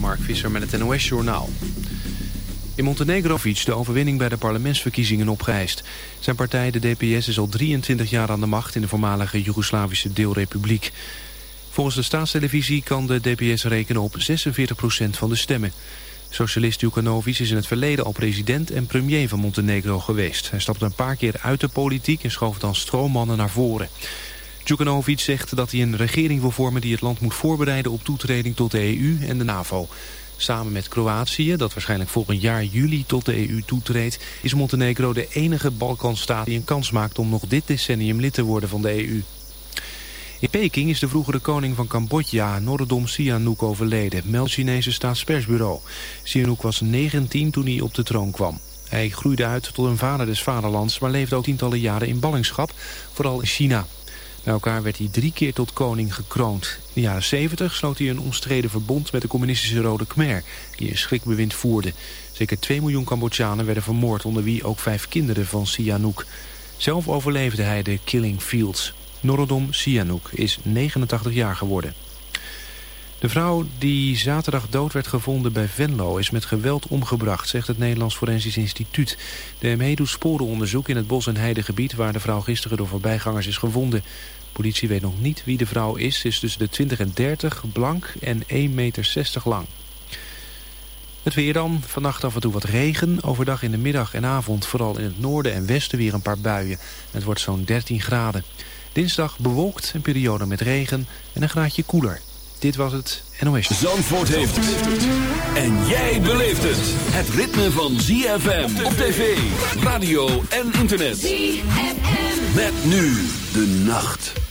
Mark Visser met het NOS-journaal. In Montenegro de overwinning bij de parlementsverkiezingen opgeëist. Zijn partij, de DPS, is al 23 jaar aan de macht in de voormalige Joegoslavische deelrepubliek. Volgens de staatstelevisie kan de DPS rekenen op 46% van de stemmen. Socialist Jukanovic is in het verleden al president en premier van Montenegro geweest. Hij stapte een paar keer uit de politiek en schoof dan stroommannen naar voren. Djukanovic zegt dat hij een regering wil vormen die het land moet voorbereiden op toetreding tot de EU en de NAVO. Samen met Kroatië, dat waarschijnlijk volgend jaar juli tot de EU toetreedt, is Montenegro de enige Balkanstaat die een kans maakt om nog dit decennium lid te worden van de EU. In Peking is de vroegere koning van Cambodja, Norodom Sihanouk, overleden, meldt Chinese staatspersbureau. Sihanouk was 19 toen hij op de troon kwam. Hij groeide uit tot een vader des vaderlands, maar leefde ook tientallen jaren in ballingschap, vooral in China. Bij elkaar werd hij drie keer tot koning gekroond. In de jaren 70 sloot hij een omstreden verbond met de communistische Rode Khmer, die een schrikbewind voerde. Zeker 2 miljoen Cambodjanen werden vermoord, onder wie ook vijf kinderen van Sihanouk. Zelf overleefde hij de Killing Fields. Norodom Sihanouk is 89 jaar geworden. De vrouw die zaterdag dood werd gevonden bij Venlo is met geweld omgebracht, zegt het Nederlands Forensisch Instituut. De ME doet sporenonderzoek in het bos- en heidegebied waar de vrouw gisteren door voorbijgangers is gevonden. Politie weet nog niet wie de vrouw is. Ze is tussen de 20 en 30, blank en 1,60 meter lang. Het weer dan. Vannacht af en toe wat regen. Overdag in de middag en avond vooral in het noorden en westen weer een paar buien. Het wordt zo'n 13 graden. Dinsdag bewolkt, een periode met regen en een graadje koeler. Dit was het NOS. Zandvoort heeft het. En jij beleeft het. Het ritme van ZFM op tv, radio en internet. ZFM. Met nu de nacht.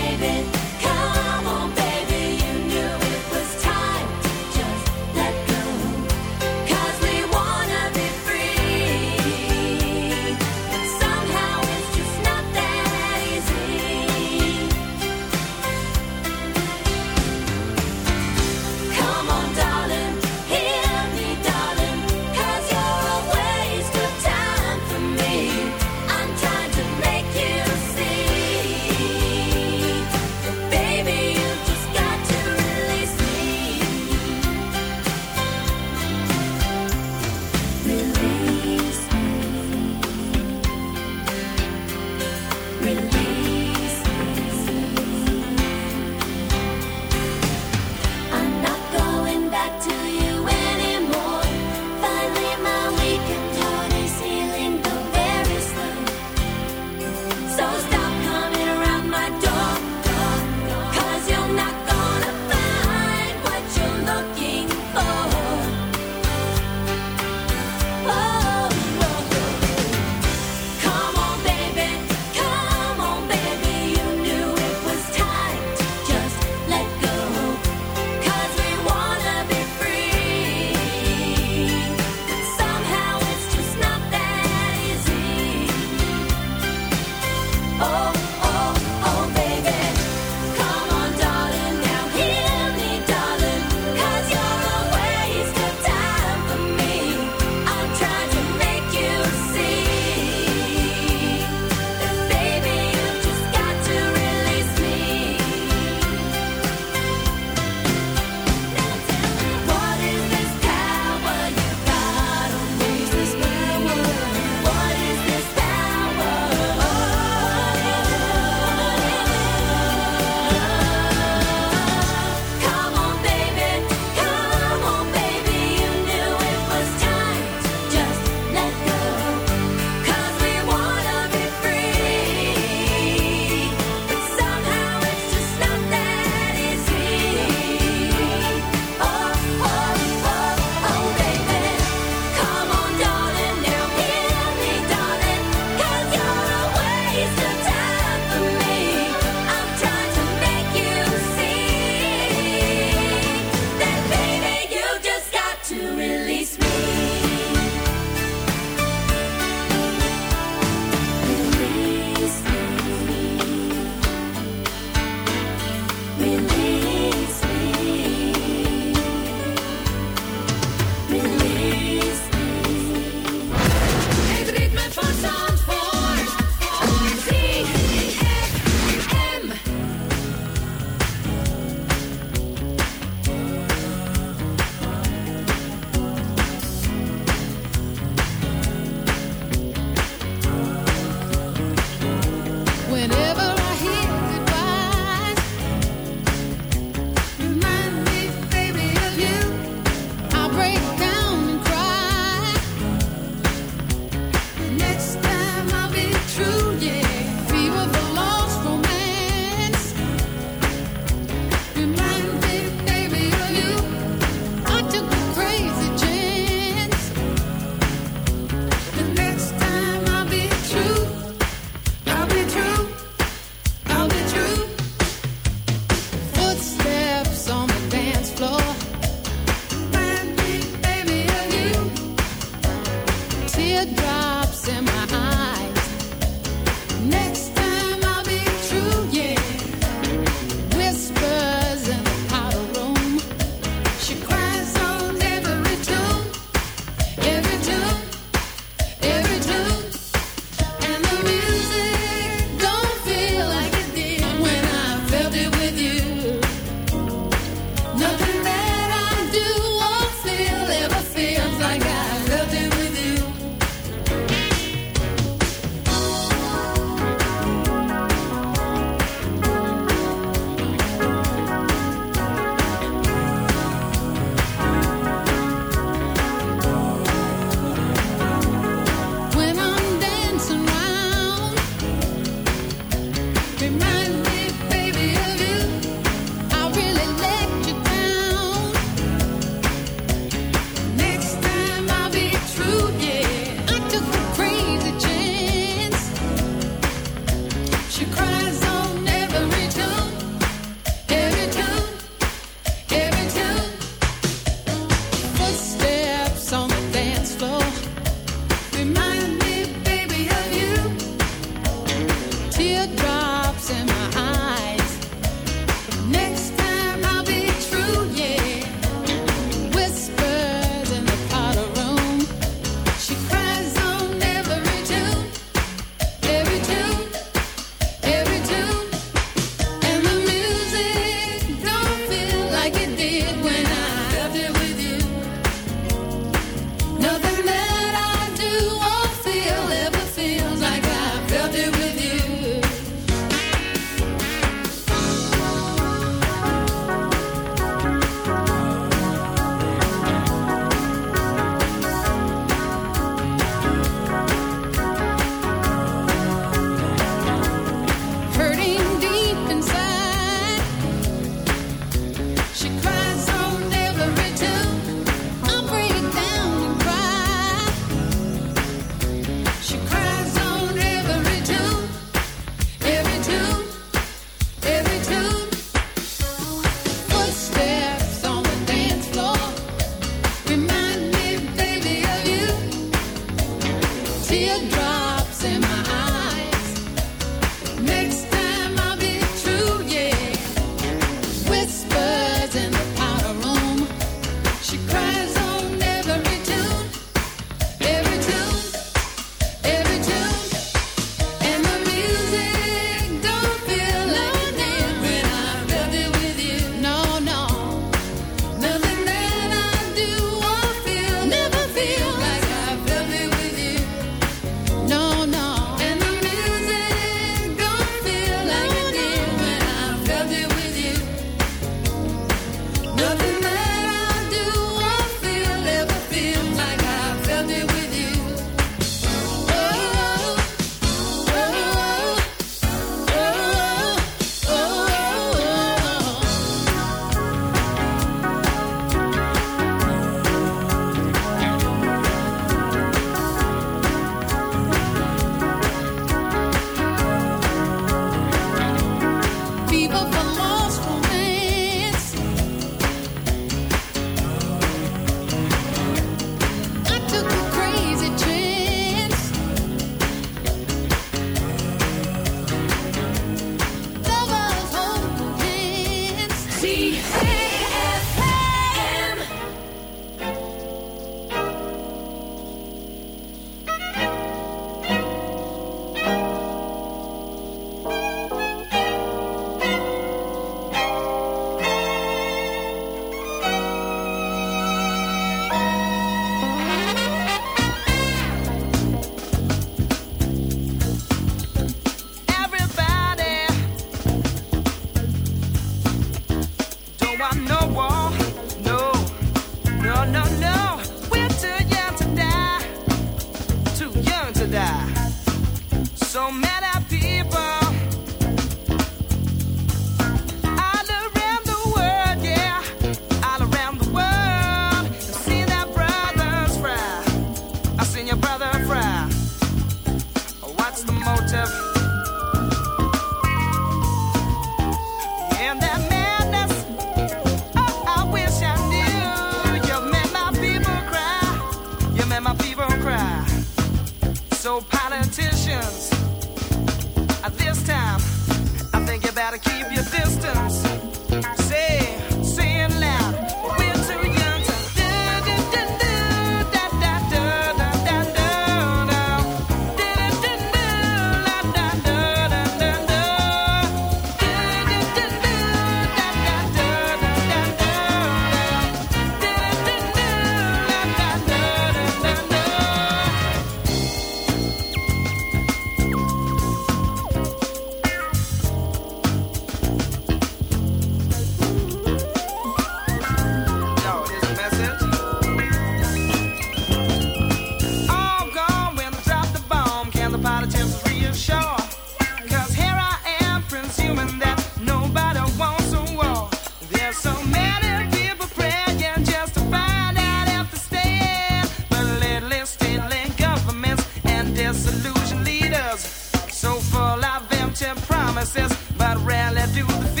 So full of empty promises, but rarely do the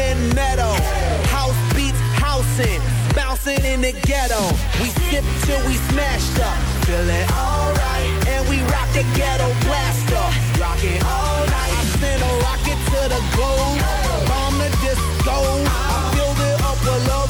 in meadow. House beats housing, bouncing in the ghetto. We sip till we smashed up, feeling alright. And we rock the ghetto blaster, rocking all night. I send a rocket to the globe, bomb the disco. I build it up with love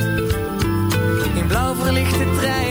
de trein.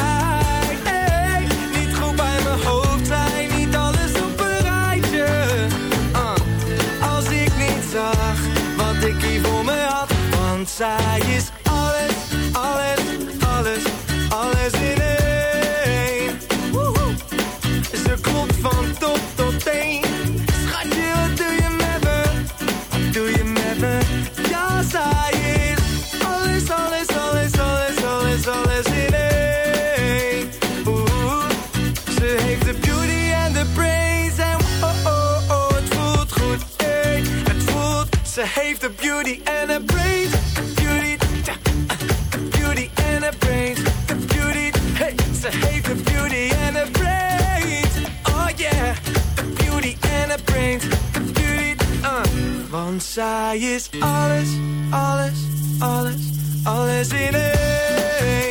Want zij is alles, alles, alles, alles in één.